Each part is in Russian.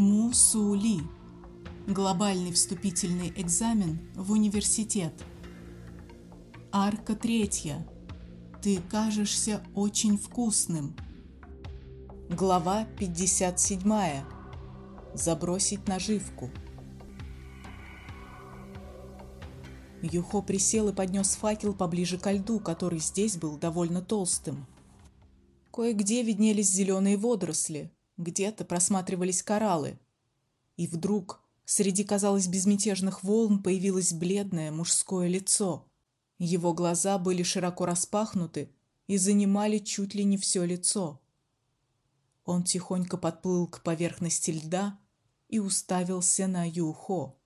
Мусули. Глобальный вступительный экзамен в университет. Арка третья. Ты кажешься очень вкусным. Глава 57. Забросить наживку. Юхо присел и поднес факел поближе к льду, который здесь был довольно толстым. Кое-где виднелись зеленые водоросли, где-то просматривались кораллы. И вдруг среди, казалось, безмятежных волн появилось бледное мужское лицо. Его глаза были широко распахнуты и занимали чуть ли не все лицо. Он тихонько подплыл к поверхности льда и уставился на Юхо.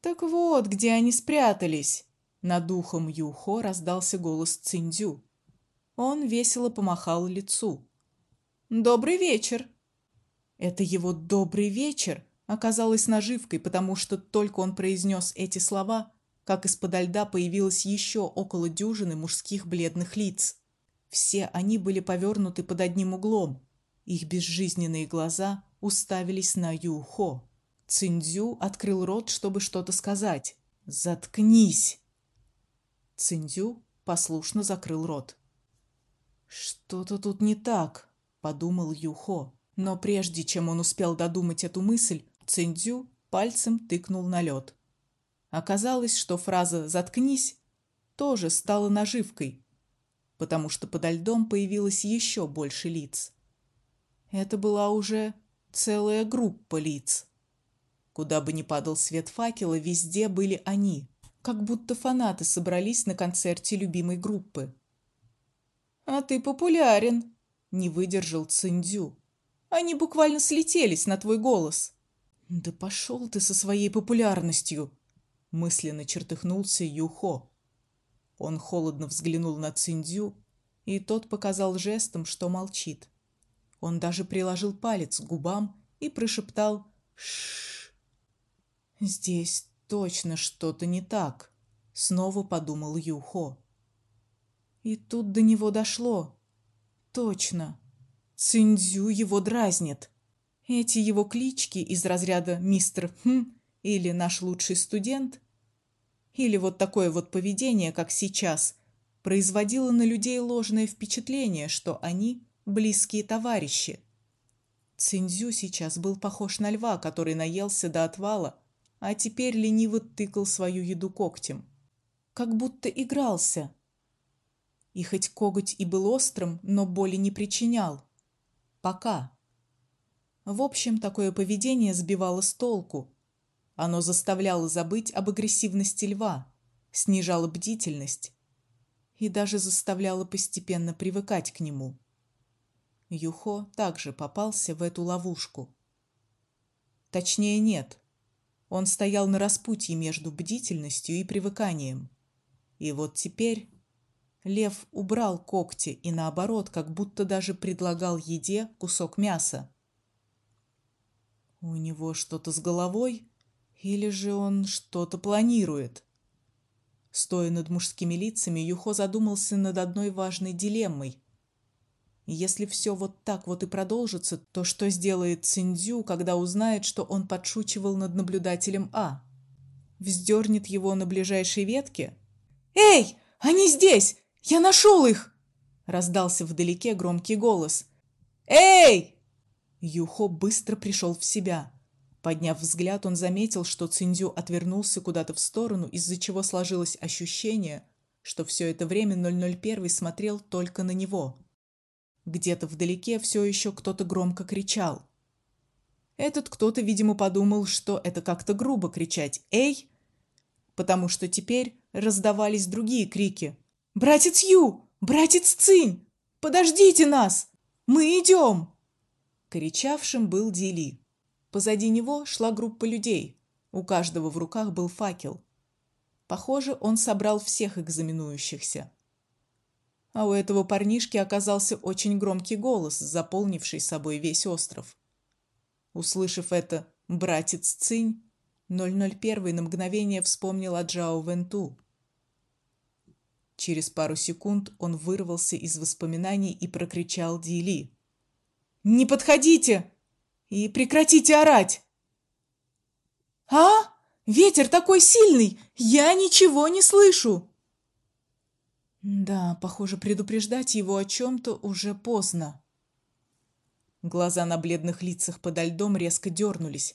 Так вот, где они спрятались. Над духом Юхо раздался голос Циндю. Он весело помахал лицу. Добрый вечер. Это его добрый вечер оказалось наживкой, потому что только он произнес эти слова, как из-под льда появилось еще около дюжины мужских бледных лиц. Все они были повернуты под одним углом. Их безжизненные глаза уставились на Юхо. Циндзю открыл рот, чтобы что-то сказать. Заткнись. Циндзю послушно закрыл рот. Что-то тут не так, подумал Юхо, но прежде чем он успел додумать эту мысль, Циндзю пальцем тыкнул на лед. Оказалось, что фраза заткнись тоже стала наживкой, потому что подо льдом появилось еще больше лиц. Это была уже целая группа лиц. Куда бы ни падал свет факела, везде были они, как будто фанаты собрались на концерте любимой группы. А ты популярен, не выдержал Циндю. Они буквально слетелись на твой голос. Да пошел ты со своей популярностью, мысленно чертыхнулся Юхо. Он холодно взглянул на Циндю, и тот показал жестом, что молчит. Он даже приложил палец к губам и прошептал: "Ш". Здесь точно что-то не так, снова подумал Юхо. И тут до него дошло. Точно. Циндзю его дразнит. Эти его клички из разряда мистер Хм или наш лучший студент или вот такое вот поведение, как сейчас, производило на людей ложное впечатление, что они близкие товарищи. Циндзю сейчас был похож на льва, который наелся до отвала а теперь лениво тыкал свою еду когтем, как будто игрался. И хоть коготь и был острым, но боли не причинял. Пока. В общем, такое поведение сбивало с толку. Оно заставляло забыть об агрессивности льва, снижало бдительность и даже заставляло постепенно привыкать к нему. Юхо также попался в эту ловушку. Точнее, нет. Он стоял на распутье между бдительностью и привыканием. И вот теперь лев убрал когти и наоборот, как будто даже предлагал еде кусок мяса. У него что-то с головой или же он что-то планирует? Стоя над мужскими лицами, Юхо задумался над одной важной дилеммой. Если все вот так вот и продолжится, то что сделает Циндзю, когда узнает, что он подшучивал над наблюдателем А? Вздернет его на ближайшей ветке? Эй, они здесь! Я нашел их! раздался вдалеке громкий голос. Эй! Юхо быстро пришел в себя. Подняв взгляд, он заметил, что Циндзю отвернулся куда-то в сторону, из-за чего сложилось ощущение, что все это время 001 смотрел только на него. Где-то вдалеке все еще кто-то громко кричал. Этот кто-то, видимо, подумал, что это как-то грубо кричать: "Эй!", потому что теперь раздавались другие крики: "Братец Ю, братец Цинь, подождите нас! Мы идем!» Кричавшим был Дили. Позади него шла группа людей. У каждого в руках был факел. Похоже, он собрал всех экзаменующихся а у этого парнишки оказался очень громкий голос, заполнивший собой весь остров. Услышав это, братец Цинь 001 на мгновение вспомнил о Джао Венту. Через пару секунд он вырвался из воспоминаний и прокричал Дили: "Не подходите! И прекратите орать!» «А? Ветер такой сильный! Я ничего не слышу!» Да, похоже, предупреждать его о чем-то уже поздно. Глаза на бледных лицах подо льдом резко дернулись,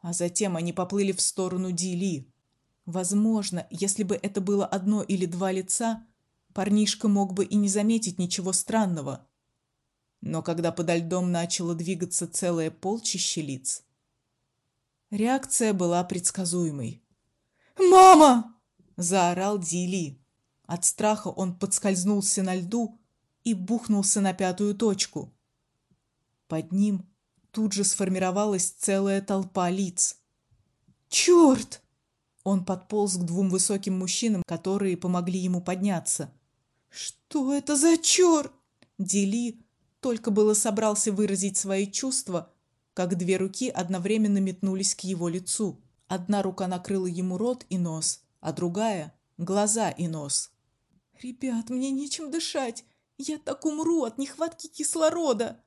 а затем они поплыли в сторону Дили. Возможно, если бы это было одно или два лица, парнишка мог бы и не заметить ничего странного. Но когда подо льдом начало двигаться целое полчище лиц, реакция была предсказуемой. "Мама!" заорал Дили. От страха он подскользнулся на льду и бухнулся на пятую точку. Под ним тут же сформировалась целая толпа лиц. Черт! Он подполз к двум высоким мужчинам, которые помогли ему подняться. Что это за черт? Дели только было собрался выразить свои чувства, как две руки одновременно метнулись к его лицу. Одна рука накрыла ему рот и нос, а другая глаза и нос. Ребят, мне нечем дышать. Я так умру от нехватки кислорода.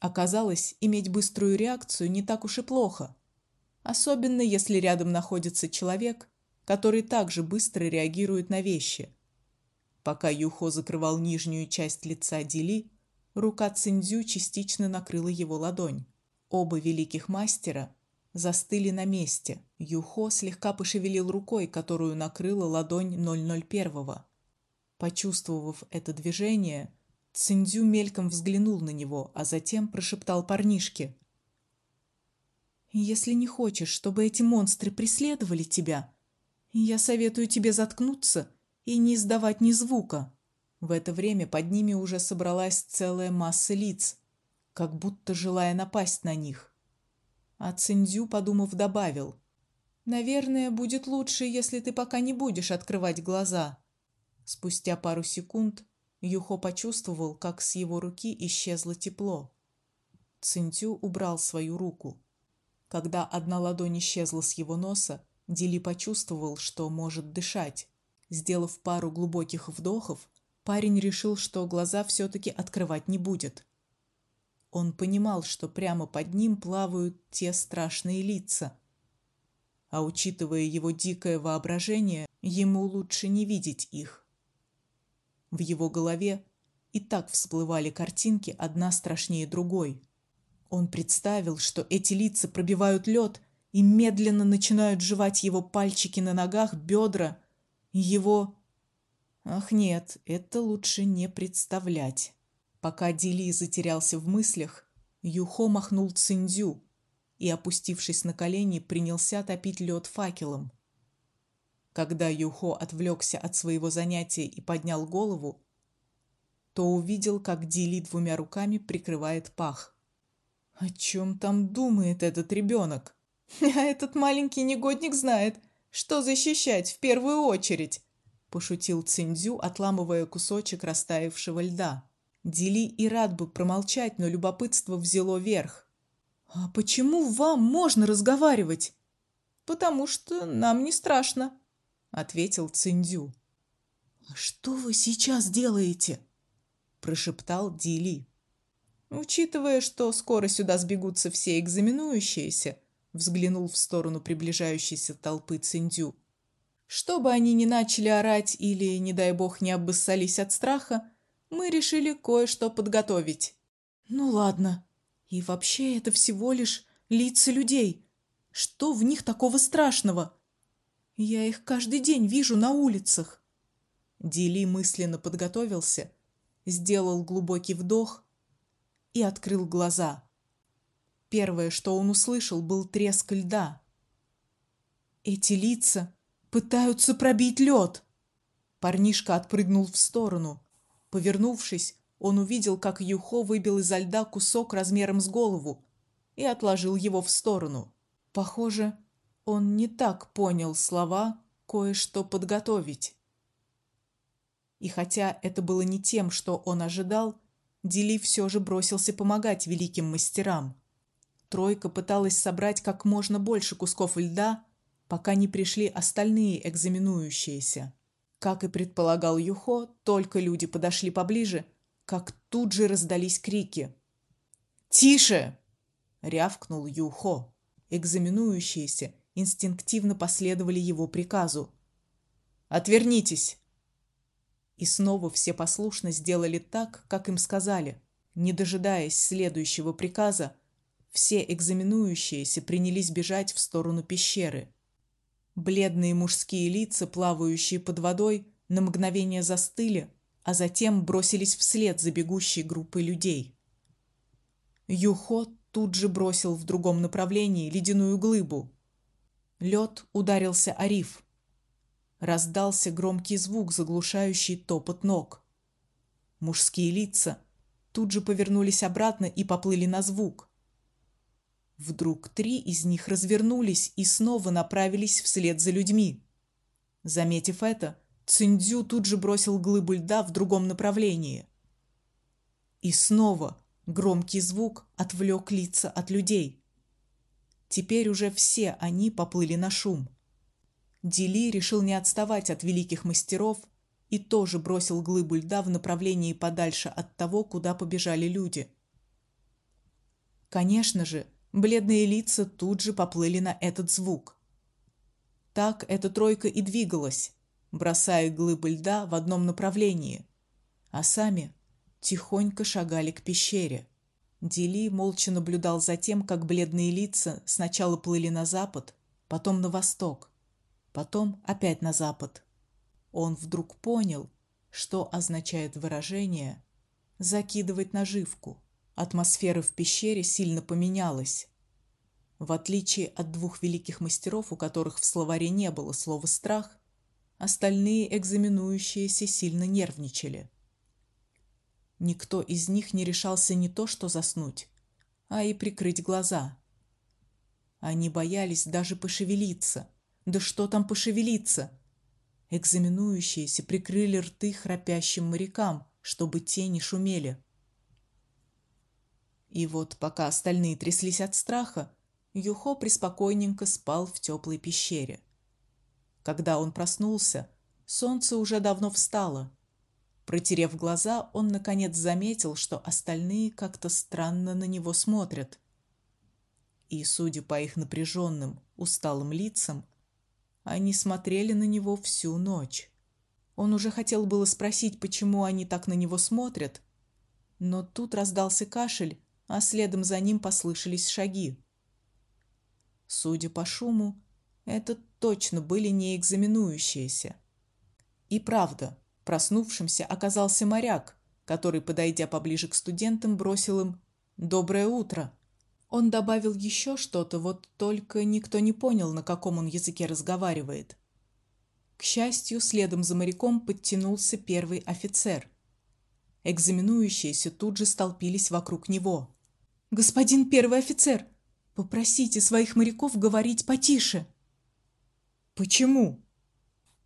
Оказалось, иметь быструю реакцию не так уж и плохо, особенно если рядом находится человек, который также быстро реагирует на вещи. Пока Юхо закрывал нижнюю часть лица Дили, рука Циндзю частично накрыла его ладонь. Оба великих мастера застыли на месте. Юхо слегка пошевелил рукой, которую накрыла ладонь 001. Почувствовав это движение, Циндзю мельком взглянул на него, а затем прошептал парнишке: "Если не хочешь, чтобы эти монстры преследовали тебя, я советую тебе заткнуться и не издавать ни звука". В это время под ними уже собралась целая масса лиц, как будто желая напасть на них. А Циндзю, подумав, добавил: "Наверное, будет лучше, если ты пока не будешь открывать глаза". Спустя пару секунд Юхо почувствовал, как с его руки исчезло тепло. Цинтю убрал свою руку. Когда одна ладонь исчезла с его носа, Дили почувствовал, что может дышать. Сделав пару глубоких вдохов, парень решил, что глаза все таки открывать не будет. Он понимал, что прямо под ним плавают те страшные лица. А учитывая его дикое воображение, ему лучше не видеть их. В его голове и так всплывали картинки, одна страшнее другой. Он представил, что эти лица пробивают лед и медленно начинают жевать его пальчики на ногах, бедра, его Ах, нет, это лучше не представлять. Пока Дили затерялся в мыслях, Юхо махнул Циндзю и, опустившись на колени, принялся топить лед факелом. Когда Юхо отвлекся от своего занятия и поднял голову, то увидел, как Дили двумя руками прикрывает пах. О чем там думает этот ребенок? А этот маленький негодник знает, что защищать в первую очередь, пошутил Циндзю, отламывая кусочек растаявшего льда. Дили и рад бы промолчать, но любопытство взяло верх. А почему вам можно разговаривать? Потому что нам не страшно, ответил Циндю. А что вы сейчас делаете? прошептал Дили. Учитывая, что скоро сюда сбегутся все экзаменующиеся, взглянул в сторону приближающейся толпы Циндю. Чтобы они не начали орать или, не дай бог, не обоссались от страха, мы решили кое-что подготовить. Ну ладно. И вообще это всего лишь лица людей. Что в них такого страшного? Я их каждый день вижу на улицах. Дили мысленно подготовился, сделал глубокий вдох и открыл глаза. Первое, что он услышал, был треск льда. Эти лица пытаются пробить лед. Парнишка отпрыгнул в сторону. Повернувшись, он увидел, как Юхо выбил изо льда кусок размером с голову и отложил его в сторону. Похоже, он не так понял слова кое-что подготовить. И хотя это было не тем, что он ожидал, Дили все же бросился помогать великим мастерам. Тройка пыталась собрать как можно больше кусков льда, пока не пришли остальные экзаменующиеся. Как и предполагал Юхо, только люди подошли поближе, как тут же раздались крики. "Тише!" рявкнул Юхо. Экзаменующиеся инстинктивно последовали его приказу. Отвернитесь. И снова все послушно сделали так, как им сказали. Не дожидаясь следующего приказа, все экзаменующиеся принялись бежать в сторону пещеры. Бледные мужские лица, плавающие под водой, на мгновение застыли, а затем бросились вслед за бегущей группой людей. Юхо тут же бросил в другом направлении ледяную глыбу. Лед ударился о риф. Раздался громкий звук, заглушающий топот ног. Мужские лица тут же повернулись обратно и поплыли на звук. Вдруг три из них развернулись и снова направились вслед за людьми. Заметив это, Циндзю тут же бросил глыбу льда в другом направлении. И снова громкий звук отвлек лица от людей. Теперь уже все они поплыли на шум. Дили решил не отставать от великих мастеров и тоже бросил глыбу льда в направлении подальше от того, куда побежали люди. Конечно же, бледные лица тут же поплыли на этот звук. Так эта тройка и двигалась, бросая глыбы льда в одном направлении, а сами тихонько шагали к пещере. Дили молча наблюдал за тем, как бледные лица сначала плыли на запад, потом на восток, потом опять на запад. Он вдруг понял, что означает выражение закидывать наживку. Атмосфера в пещере сильно поменялась. В отличие от двух великих мастеров, у которых в словаре не было слова страх, остальные экзаменующиеся сильно нервничали. Никто из них не решался не то что заснуть, а и прикрыть глаза. Они боялись даже пошевелиться. Да что там пошевелиться? Экзаменующиеся прикрыли рты храпящим морякам, чтобы те не шумели. И вот пока остальные тряслись от страха, Юхо преспокойненько спал в теплой пещере. Когда он проснулся, солнце уже давно встало. Протерев глаза, он наконец заметил, что остальные как-то странно на него смотрят. И, судя по их напряженным, усталым лицам, они смотрели на него всю ночь. Он уже хотел было спросить, почему они так на него смотрят, но тут раздался кашель, а следом за ним послышались шаги. Судя по шуму, это точно были не экзаменующиеся. И правда, проснувшимся оказался моряк, который, подойдя поближе к студентам, бросил им «Доброе утро!» Он добавил еще что-то, вот только никто не понял, на каком он языке разговаривает. К счастью, следом за моряком подтянулся первый офицер. Экзаменующиеся тут же столпились вокруг него. «Господин первый офицер, попросите своих моряков говорить потише!» «Почему?»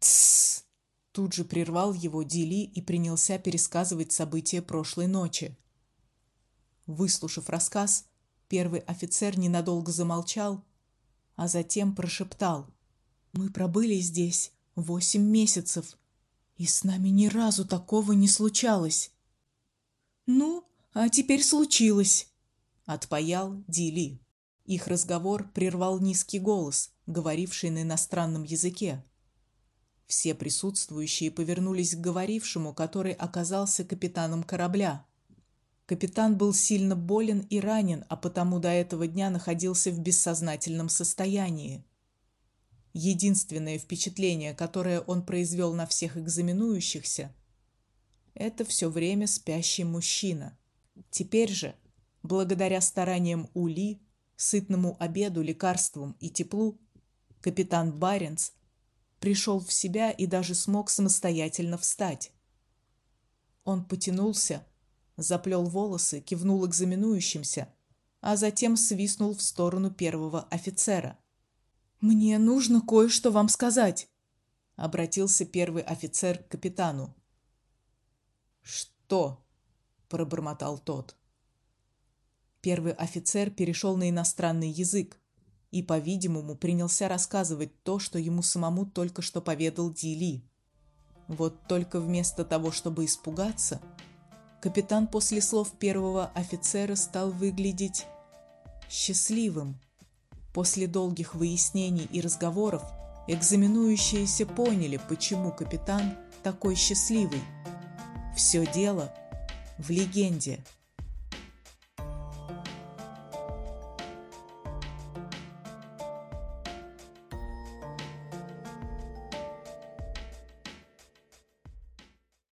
«Тссс!» Тут же прервал его Дили и принялся пересказывать события прошлой ночи. Выслушав рассказ, Первый офицер ненадолго замолчал, а затем прошептал: "Мы пробыли здесь восемь месяцев, и с нами ни разу такого не случалось". "Ну, а теперь случилось", отпаял Дили. Их разговор прервал низкий голос, говоривший на иностранном языке. Все присутствующие повернулись к говорившему, который оказался капитаном корабля. Капитан был сильно болен и ранен, а потому до этого дня находился в бессознательном состоянии. Единственное впечатление, которое он произвел на всех экзаменующихся, это все время спящий мужчина. Теперь же, благодаря стараниям Ули, сытному обеду, лекарствам и теплу, капитан Баренц пришел в себя и даже смог самостоятельно встать. Он потянулся, заплел волосы, кивнул экзаменующимся, а затем свистнул в сторону первого офицера. Мне нужно кое-что вам сказать, обратился первый офицер к капитану. Что? пробормотал тот. Первый офицер перешел на иностранный язык и, по-видимому, принялся рассказывать то, что ему самому только что поведал Дили. Вот только вместо того, чтобы испугаться, Капитан после слов первого офицера стал выглядеть счастливым. После долгих выяснений и разговоров экзаменующиеся поняли, почему капитан такой счастливый. Все дело в легенде –